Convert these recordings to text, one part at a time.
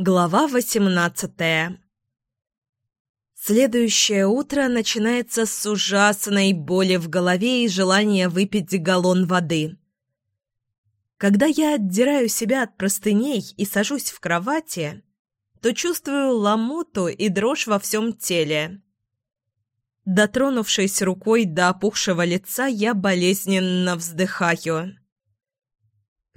Глава восемнадцатая Следующее утро начинается с ужасной боли в голове и желания выпить галлон воды. Когда я отдираю себя от простыней и сажусь в кровати, то чувствую ломоту и дрожь во всем теле. Дотронувшись рукой до опухшего лица, я болезненно вздыхаю.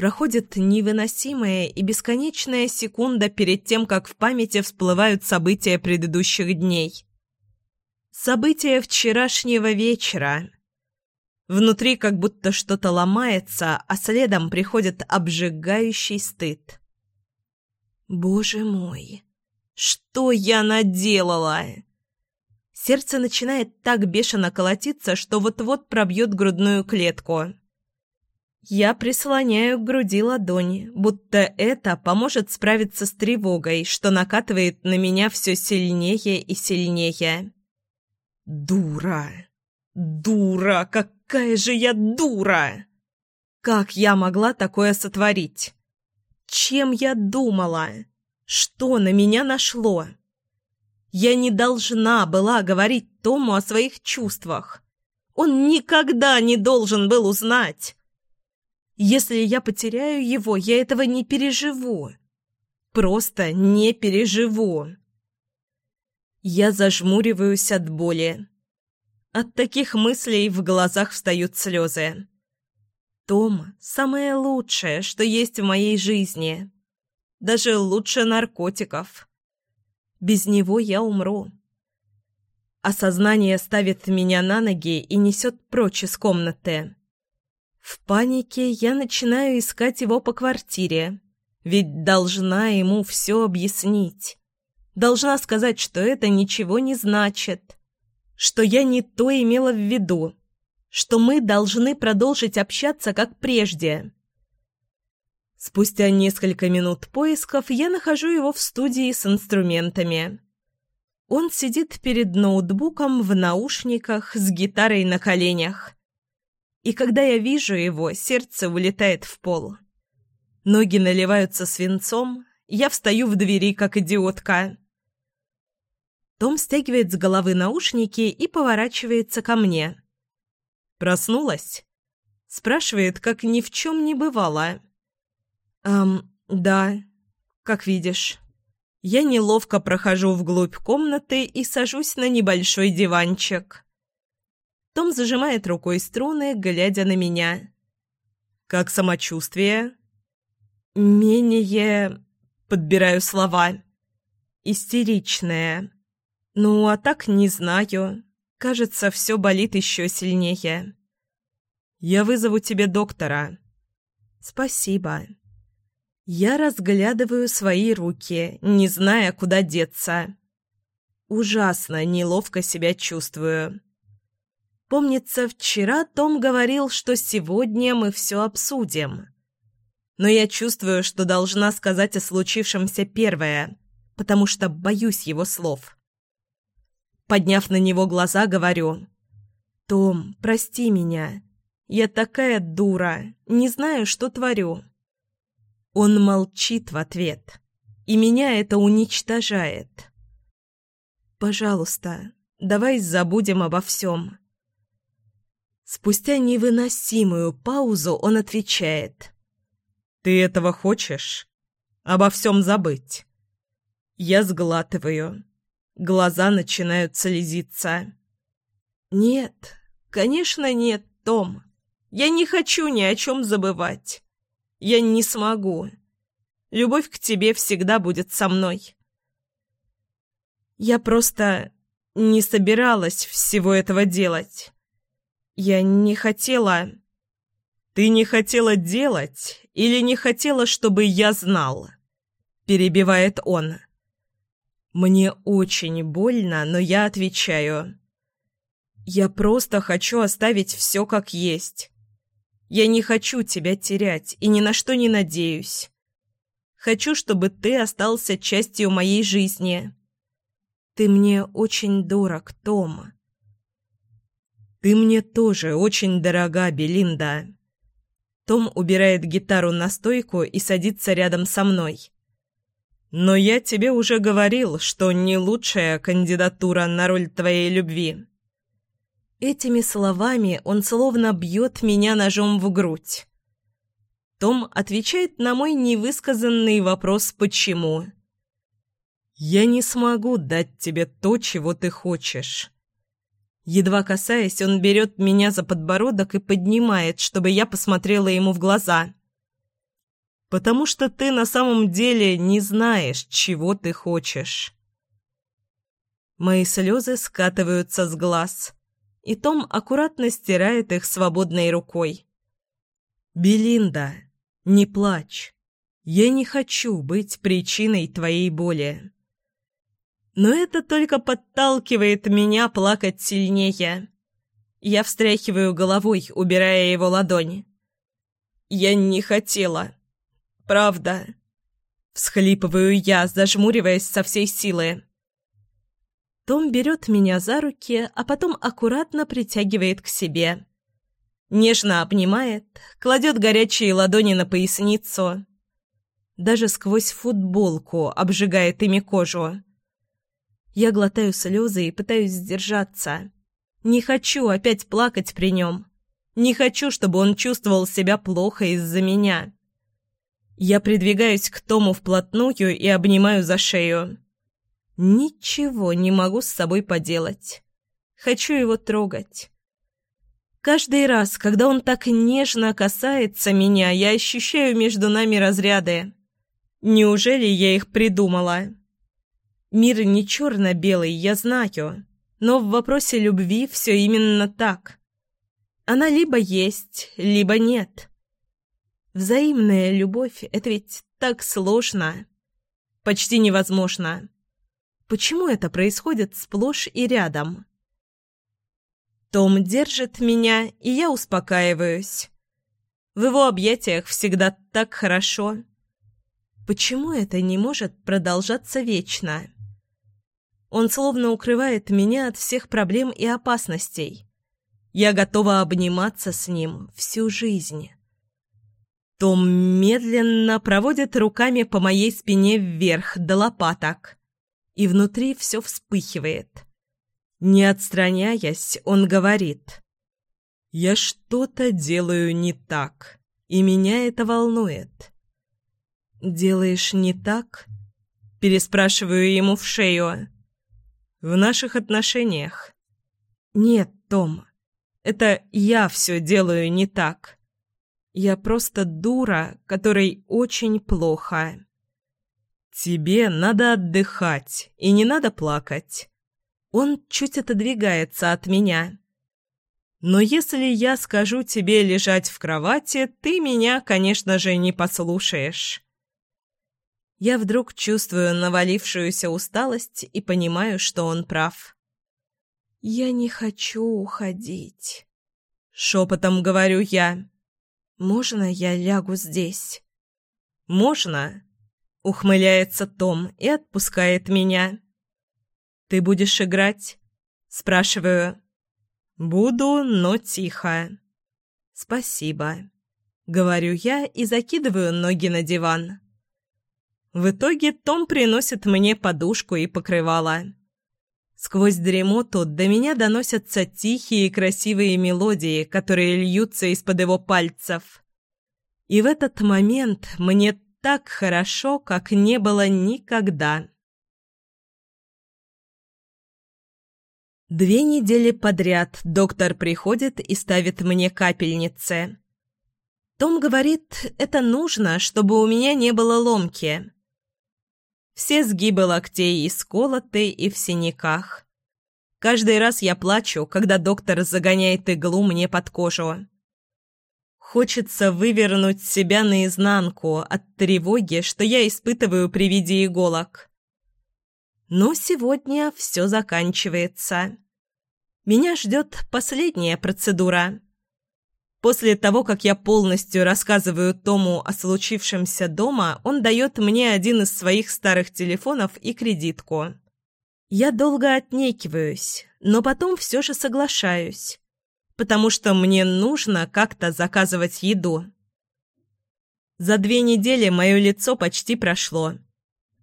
Проходит невыносимая и бесконечная секунда перед тем, как в памяти всплывают события предыдущих дней. События вчерашнего вечера. Внутри как будто что-то ломается, а следом приходит обжигающий стыд. «Боже мой! Что я наделала?» Сердце начинает так бешено колотиться, что вот-вот пробьет грудную клетку. Я прислоняю к груди ладони, будто это поможет справиться с тревогой, что накатывает на меня все сильнее и сильнее. Дура! Дура! Какая же я дура! Как я могла такое сотворить? Чем я думала? Что на меня нашло? Я не должна была говорить Тому о своих чувствах. Он никогда не должен был узнать. Если я потеряю его, я этого не переживу. Просто не переживу. Я зажмуриваюсь от боли. От таких мыслей в глазах встают слезы. Том – самое лучшее, что есть в моей жизни. Даже лучше наркотиков. Без него я умру. Осознание ставит меня на ноги и несет прочь из комнаты. В панике я начинаю искать его по квартире, ведь должна ему все объяснить. Должна сказать, что это ничего не значит, что я не то имела в виду, что мы должны продолжить общаться как прежде. Спустя несколько минут поисков я нахожу его в студии с инструментами. Он сидит перед ноутбуком в наушниках с гитарой на коленях. И когда я вижу его, сердце улетает в пол. Ноги наливаются свинцом, я встаю в двери, как идиотка. Том стягивает с головы наушники и поворачивается ко мне. «Проснулась?» Спрашивает, как ни в чем не бывало. «Эм, да, как видишь». Я неловко прохожу вглубь комнаты и сажусь на небольшой диванчик. Том зажимает рукой струны, глядя на меня. «Как самочувствие?» «Менее...» — подбираю слова. «Истеричное. Ну, а так не знаю. Кажется, все болит еще сильнее». «Я вызову тебе доктора». «Спасибо». Я разглядываю свои руки, не зная, куда деться. Ужасно неловко себя чувствую. Помнится, вчера Том говорил, что сегодня мы все обсудим. Но я чувствую, что должна сказать о случившемся первое, потому что боюсь его слов. Подняв на него глаза, говорю. «Том, прости меня. Я такая дура, не знаю, что творю». Он молчит в ответ, и меня это уничтожает. «Пожалуйста, давай забудем обо всем. Спустя невыносимую паузу он отвечает. «Ты этого хочешь? Обо всем забыть?» Я сглатываю. Глаза начинают слезиться. «Нет, конечно нет, Том. Я не хочу ни о чем забывать. Я не смогу. Любовь к тебе всегда будет со мной. Я просто не собиралась всего этого делать. Я не хотела... Ты не хотела делать или не хотела, чтобы я знал? Перебивает он. Мне очень больно, но я отвечаю. Я просто хочу оставить все как есть. Я не хочу тебя терять и ни на что не надеюсь. Хочу, чтобы ты остался частью моей жизни. Ты мне очень дорог, Том. «Ты мне тоже очень дорога, Белинда». Том убирает гитару на стойку и садится рядом со мной. Но я тебе уже говорил, что не лучшая кандидатура на роль твоей любви». Этими словами он словно бьет меня ножом в грудь. Том отвечает на мой невысказанный вопрос «почему?». «Я не смогу дать тебе то, чего ты хочешь». Едва касаясь, он берет меня за подбородок и поднимает, чтобы я посмотрела ему в глаза потому что ты на самом деле не знаешь, чего ты хочешь. Мои слезы скатываются с глаз, и Том аккуратно стирает их свободной рукой. «Белинда, не плачь. Я не хочу быть причиной твоей боли». Но это только подталкивает меня плакать сильнее. Я встряхиваю головой, убирая его ладонь. «Я не хотела правда!» Всхлипываю я, зажмуриваясь со всей силы. Том берет меня за руки, а потом аккуратно притягивает к себе. Нежно обнимает, кладет горячие ладони на поясницу. Даже сквозь футболку обжигает ими кожу. Я глотаю слезы и пытаюсь сдержаться. Не хочу опять плакать при нем. Не хочу, чтобы он чувствовал себя плохо из-за меня. Я придвигаюсь к Тому вплотную и обнимаю за шею. Ничего не могу с собой поделать. Хочу его трогать. Каждый раз, когда он так нежно касается меня, я ощущаю между нами разряды. Неужели я их придумала? Мир не черно-белый, я знаю, но в вопросе любви все именно так. Она либо есть, либо нет. Взаимная любовь — это ведь так сложно. Почти невозможно. Почему это происходит сплошь и рядом? Том держит меня, и я успокаиваюсь. В его объятиях всегда так хорошо. Почему это не может продолжаться вечно? Он словно укрывает меня от всех проблем и опасностей. Я готова обниматься с ним всю жизнь. Том медленно проводит руками по моей спине вверх до лопаток, и внутри все вспыхивает. Не отстраняясь, он говорит. «Я что-то делаю не так, и меня это волнует». «Делаешь не так?» Переспрашиваю ему в шею. «В наших отношениях?» «Нет, Том, это я все делаю не так». Я просто дура, которой очень плохо. Тебе надо отдыхать, и не надо плакать. Он чуть отодвигается от меня. Но если я скажу тебе лежать в кровати, ты меня, конечно же, не послушаешь. Я вдруг чувствую навалившуюся усталость и понимаю, что он прав. «Я не хочу уходить», — шепотом говорю я. «Можно я лягу здесь?» «Можно», — ухмыляется Том и отпускает меня. «Ты будешь играть?» — спрашиваю. «Буду, но тихо». «Спасибо», — говорю я и закидываю ноги на диван. В итоге Том приносит мне подушку и покрывало. Сквозь дремоту до меня доносятся тихие и красивые мелодии, которые льются из-под его пальцев. И в этот момент мне так хорошо, как не было никогда. Две недели подряд доктор приходит и ставит мне капельницы. Том говорит, это нужно, чтобы у меня не было ломки. Все сгибы локтей исколоты и в синяках. Каждый раз я плачу, когда доктор загоняет иглу мне под кожу. Хочется вывернуть себя наизнанку от тревоги, что я испытываю при виде иголок. Но сегодня все заканчивается. Меня ждет последняя процедура. После того, как я полностью рассказываю Тому о случившемся дома, он дает мне один из своих старых телефонов и кредитку. Я долго отнекиваюсь, но потом все же соглашаюсь, потому что мне нужно как-то заказывать еду. За две недели мое лицо почти прошло.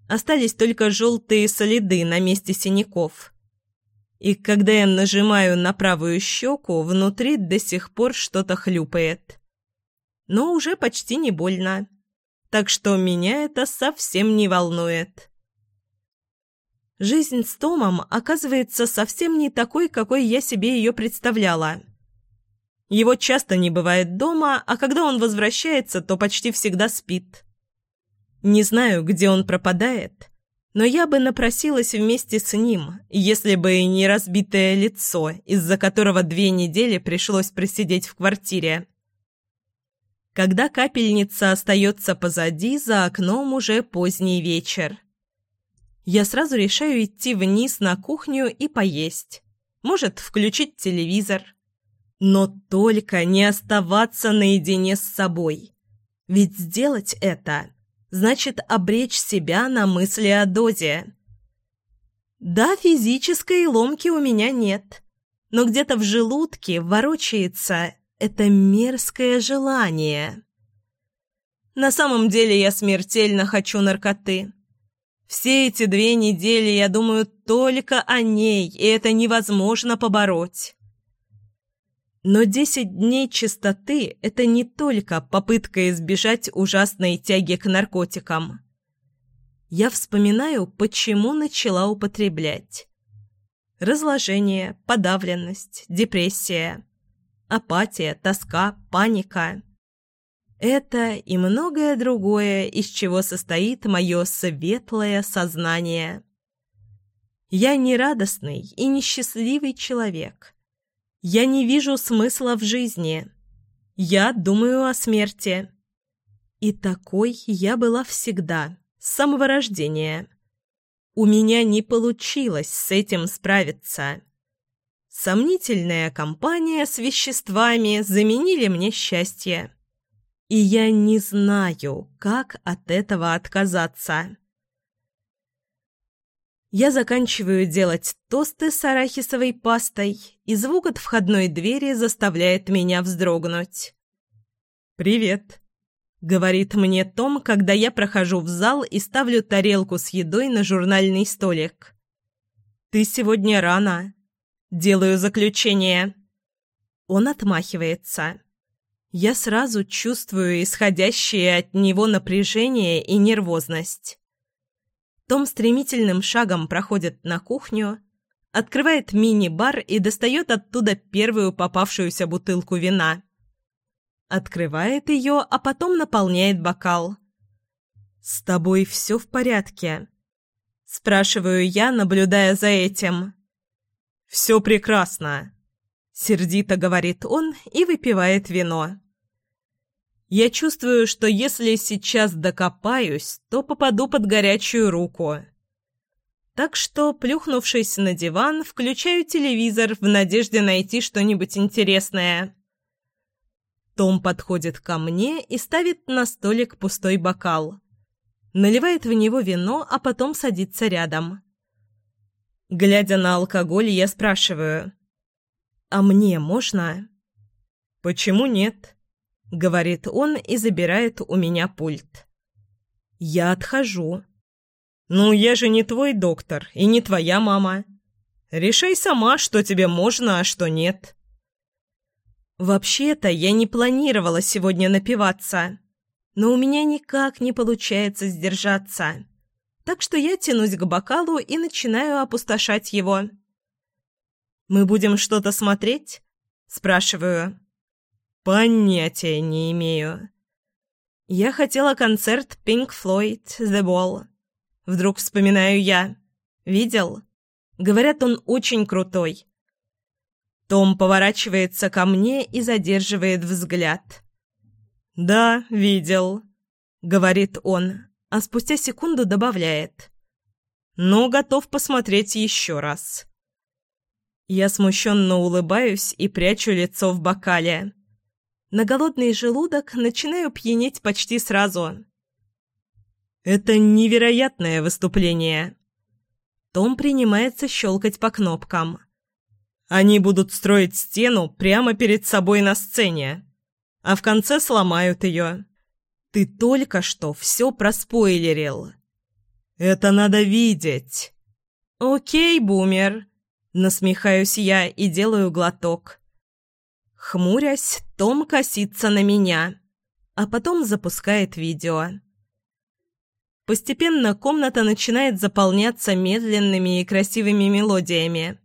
Остались только желтые следы на месте синяков. И когда я нажимаю на правую щеку, внутри до сих пор что-то хлюпает. Но уже почти не больно. Так что меня это совсем не волнует. Жизнь с Томом оказывается совсем не такой, какой я себе ее представляла. Его часто не бывает дома, а когда он возвращается, то почти всегда спит. Не знаю, где он пропадает, но я бы напросилась вместе с ним, если бы не разбитое лицо, из-за которого две недели пришлось просидеть в квартире. Когда капельница остается позади, за окном уже поздний вечер. Я сразу решаю идти вниз на кухню и поесть. Может, включить телевизор. Но только не оставаться наедине с собой. Ведь сделать это значит обречь себя на мысли о дозе. Да, физической ломки у меня нет, но где-то в желудке ворочается это мерзкое желание. На самом деле я смертельно хочу наркоты. Все эти две недели я думаю только о ней, и это невозможно побороть. Но десять дней чистоты – это не только попытка избежать ужасной тяги к наркотикам. Я вспоминаю, почему начала употреблять. Разложение, подавленность, депрессия, апатия, тоска, паника. Это и многое другое, из чего состоит мое светлое сознание. Я не радостный и несчастливый человек – я не вижу смысла в жизни. Я думаю о смерти. И такой я была всегда, с самого рождения. У меня не получилось с этим справиться. Сомнительная компания с веществами заменили мне счастье. И я не знаю, как от этого отказаться. Я заканчиваю делать тосты с арахисовой пастой, и звук от входной двери заставляет меня вздрогнуть. «Привет», — говорит мне Том, когда я прохожу в зал и ставлю тарелку с едой на журнальный столик. «Ты сегодня рано». Делаю заключение. Он отмахивается. Я сразу чувствую исходящее от него напряжение и нервозность. Том стремительным шагом проходит на кухню, открывает мини-бар и достает оттуда первую попавшуюся бутылку вина. Открывает ее, а потом наполняет бокал. «С тобой все в порядке?» Спрашиваю я, наблюдая за этим. «Все прекрасно», — сердито говорит он и выпивает вино. Я чувствую, что если сейчас докопаюсь, то попаду под горячую руку. Так что, плюхнувшись на диван, включаю телевизор в надежде найти что-нибудь интересное. Том подходит ко мне и ставит на столик пустой бокал. Наливает в него вино, а потом садится рядом. Глядя на алкоголь, я спрашиваю. «А мне можно?» «Почему нет?» — говорит он и забирает у меня пульт. Я отхожу. «Ну, я же не твой доктор и не твоя мама. Решай сама, что тебе можно, а что нет». Вообще-то я не планировала сегодня напиваться, но у меня никак не получается сдержаться. Так что я тянусь к бокалу и начинаю опустошать его. «Мы будем что-то смотреть?» – спрашиваю. Понятия не имею. Я хотела концерт Pink Floyd The Wall. Вдруг вспоминаю я. Видел? Говорят, он очень крутой. Том поворачивается ко мне и задерживает взгляд. «Да, видел», — говорит он, а спустя секунду добавляет. «Но готов посмотреть еще раз». Я смущенно улыбаюсь и прячу лицо в бокале. На голодный желудок начинаю пьянеть почти сразу. Это невероятное выступление. Том принимается щелкать по кнопкам. Они будут строить стену прямо перед собой на сцене, а в конце сломают ее. Ты только что все проспойлерил. Это надо видеть!» «Окей, бумер!» Насмехаюсь я и делаю глоток. Хмурясь, Том косится на меня, а потом запускает видео. Постепенно комната начинает заполняться медленными и красивыми мелодиями.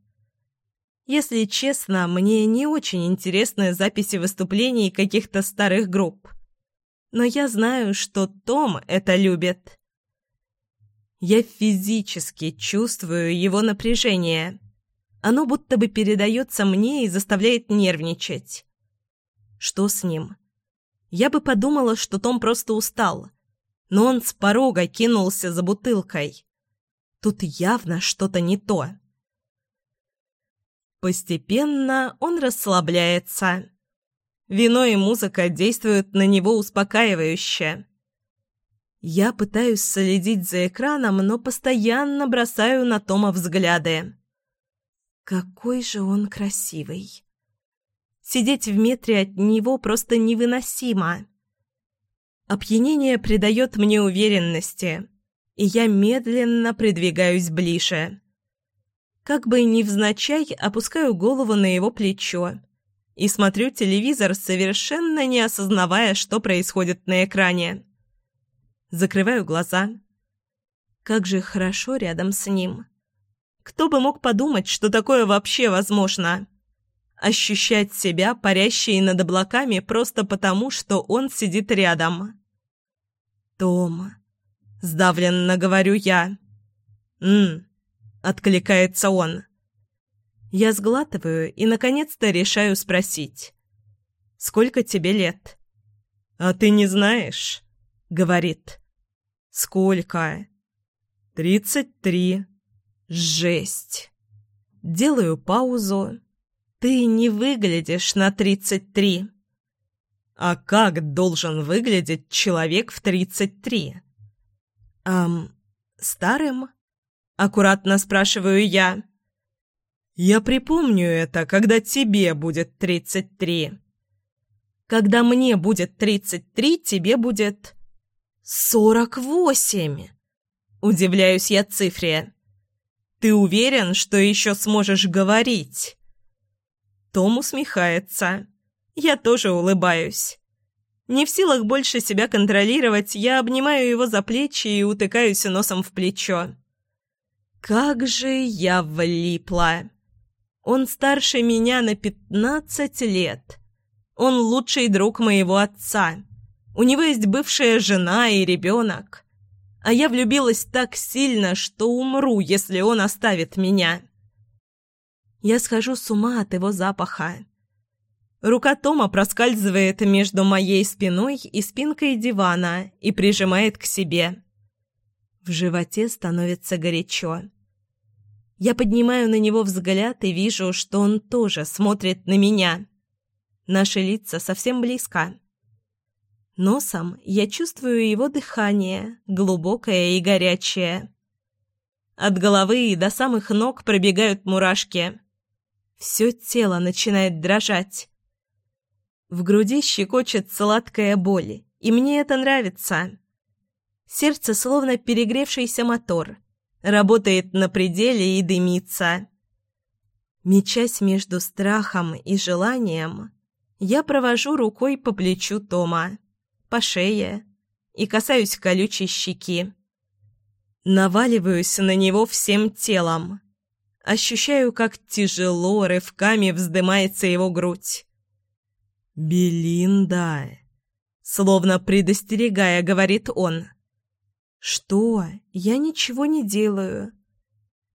Если честно, мне не очень интересны записи выступлений каких-то старых групп. Но я знаю, что Том это любит. Я физически чувствую его напряжение. Оно будто бы передается мне и заставляет нервничать. Что с ним? Я бы подумала, что Том просто устал. Но он с порога кинулся за бутылкой. Тут явно что-то не то. Постепенно он расслабляется. Вино и музыка действуют на него успокаивающе. Я пытаюсь следить за экраном, но постоянно бросаю на Тома взгляды. Какой же он красивый. Сидеть в метре от него просто невыносимо. Опьянение придает мне уверенности, и я медленно придвигаюсь ближе. Как бы невзначай опускаю голову на его плечо и смотрю телевизор, совершенно не осознавая, что происходит на экране. Закрываю глаза. Как же хорошо рядом с ним. Кто бы мог подумать, что такое вообще возможно? Ощущать себя парящей над облаками просто потому, что он сидит рядом. «Том», — сдавленно говорю я. «М-м», откликается он. Я сглатываю и, наконец-то, решаю спросить. «Сколько тебе лет?» «А ты не знаешь?» — говорит. «Сколько?» «Тридцать три». «Жесть!» Делаю паузу. «Ты не выглядишь на тридцать три». «А как должен выглядеть человек в тридцать три?» «Эм, старым?» Аккуратно спрашиваю я. Я припомню это, когда тебе будет тридцать три. Когда мне будет тридцать три, тебе будет сорок восемь. Удивляюсь я цифре. Ты уверен, что еще сможешь говорить? Том усмехается. Я тоже улыбаюсь. Не в силах больше себя контролировать, я обнимаю его за плечи и утыкаюсь носом в плечо. Как же я влипла! Он старше меня на пятнадцать лет. Он лучший друг моего отца. У него есть бывшая жена и ребенок. А я влюбилась так сильно, что умру, если он оставит меня. Я схожу с ума от его запаха. Рука Тома проскальзывает между моей спиной и спинкой дивана и прижимает к себе. В животе становится горячо. Я поднимаю на него взгляд и вижу, что он тоже смотрит на меня. Наши лица совсем близко. Носом я чувствую его дыхание, глубокое и горячее. От головы до самых ног пробегают мурашки. Все тело начинает дрожать. В груди щекочет сладкая боль, и мне это нравится. Сердце словно перегревшийся мотор, работает на пределе и дымится. Мечась между страхом и желанием, я провожу рукой по плечу Тома, по шее и касаюсь колючей щеки. Наваливаюсь на него всем телом. Ощущаю, как тяжело рывками вздымается его грудь. «Белинда!» Словно предостерегая, говорит он. «Что? Я ничего не делаю».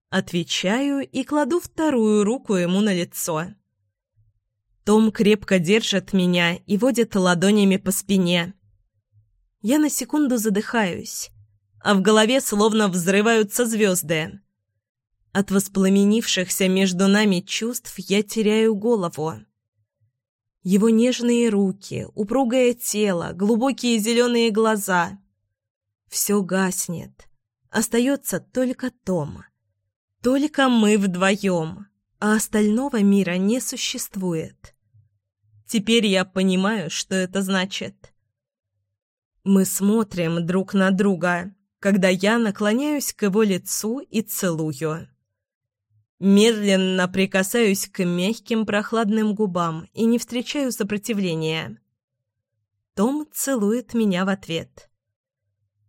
Отвечаю и кладу вторую руку ему на лицо. Том крепко держит меня и водит ладонями по спине. Я на секунду задыхаюсь, а в голове словно взрываются звезды. От воспламенившихся между нами чувств я теряю голову. Его нежные руки, упругое тело, глубокие зеленые глаза — все гаснет. Остается только Том. Только мы вдвоем, а остального мира не существует. Теперь я понимаю, что это значит. Мы смотрим друг на друга, когда я наклоняюсь к его лицу и целую. Медленно прикасаюсь к мягким прохладным губам и не встречаю сопротивления. Том целует меня в ответ.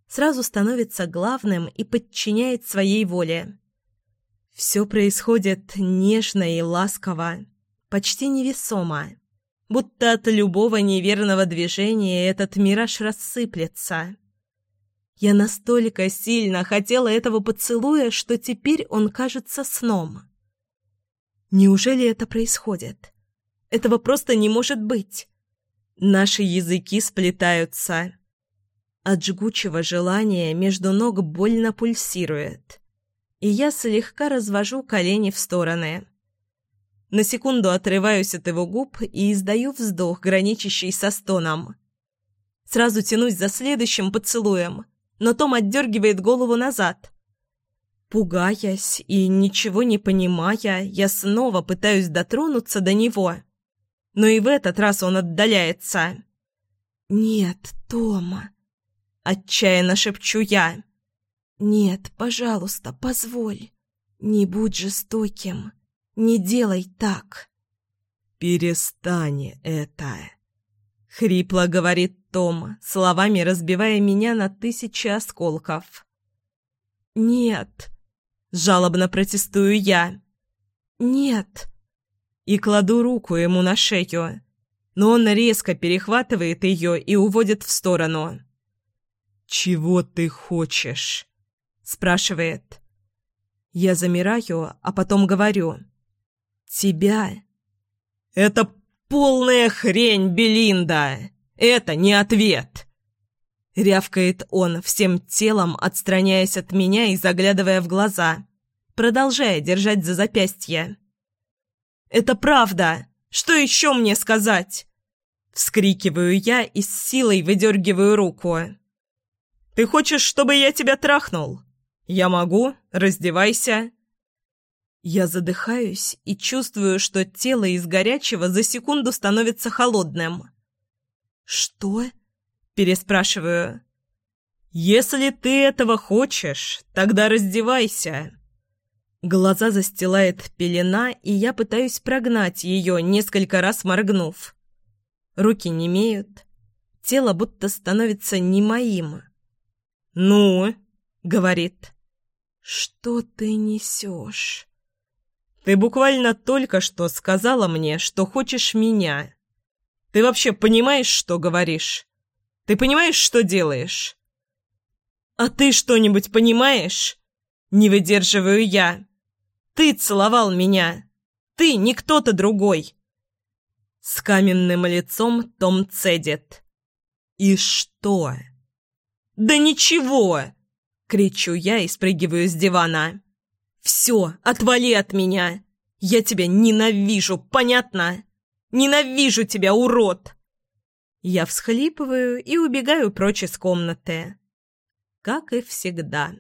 Сразу становится главным и подчиняет своей воле. Все происходит нежно и ласково, почти невесомо, будто от любого неверного движения этот мираж рассыплется. Я настолько сильно хотела этого поцелуя, что теперь он кажется сном. Неужели это происходит? Этого просто не может быть. Наши языки сплетаются. От жгучего желания между ног больно пульсирует. И я слегка развожу колени в стороны. На секунду отрываюсь от его губ и издаю вздох, граничащий со стоном. Сразу тянусь за следующим поцелуем, но Том отдергивает голову назад. Пугаясь и ничего не понимая, я снова пытаюсь дотронуться до него. Но и в этот раз он отдаляется. «Нет, Тома!» — отчаянно шепчу я. «Нет, пожалуйста, позволь. Не будь жестоким. Не делай так». «Перестань это!» — хрипло говорит том, словами разбивая меня на тысячи осколков. «Нет!» — жалобно протестую я. «Нет!» И кладу руку ему на шею, но он резко перехватывает ее и уводит в сторону. «Чего ты хочешь?» — спрашивает. Я замираю, а потом говорю. «Тебя». «Это полная хрень, Белинда!» Это не ответ!» Рявкает он, всем телом отстраняясь от меня и заглядывая в глаза, продолжая держать за запястье. «Это правда! Что еще мне сказать?» Вскрикиваю я и с силой выдергиваю руку. «Ты хочешь, чтобы я тебя трахнул? Я могу, раздевайся». Я задыхаюсь и чувствую, что тело из горячего за секунду становится холодным. «Что?» – переспрашиваю. «Если ты этого хочешь, тогда раздевайся». Глаза застилает пелена, и я пытаюсь прогнать ее, несколько раз моргнув. Руки немеют, тело будто становится не моим. «Ну?» — говорит. «Что ты несешь?» «Ты буквально только что сказала мне, что хочешь меня. Ты вообще понимаешь, что говоришь? Ты понимаешь, что делаешь? А ты что-нибудь понимаешь? Не выдерживаю я. Ты целовал меня. Ты не кто-то другой. С каменным лицом Том цедит. И что? Да ничего! Кричу я и спрыгиваю с дивана. «Все, отвали от меня! Я тебя ненавижу, понятно?» Ненавижу тебя, урод!» Я всхлипываю и убегаю прочь из комнаты. Как и всегда.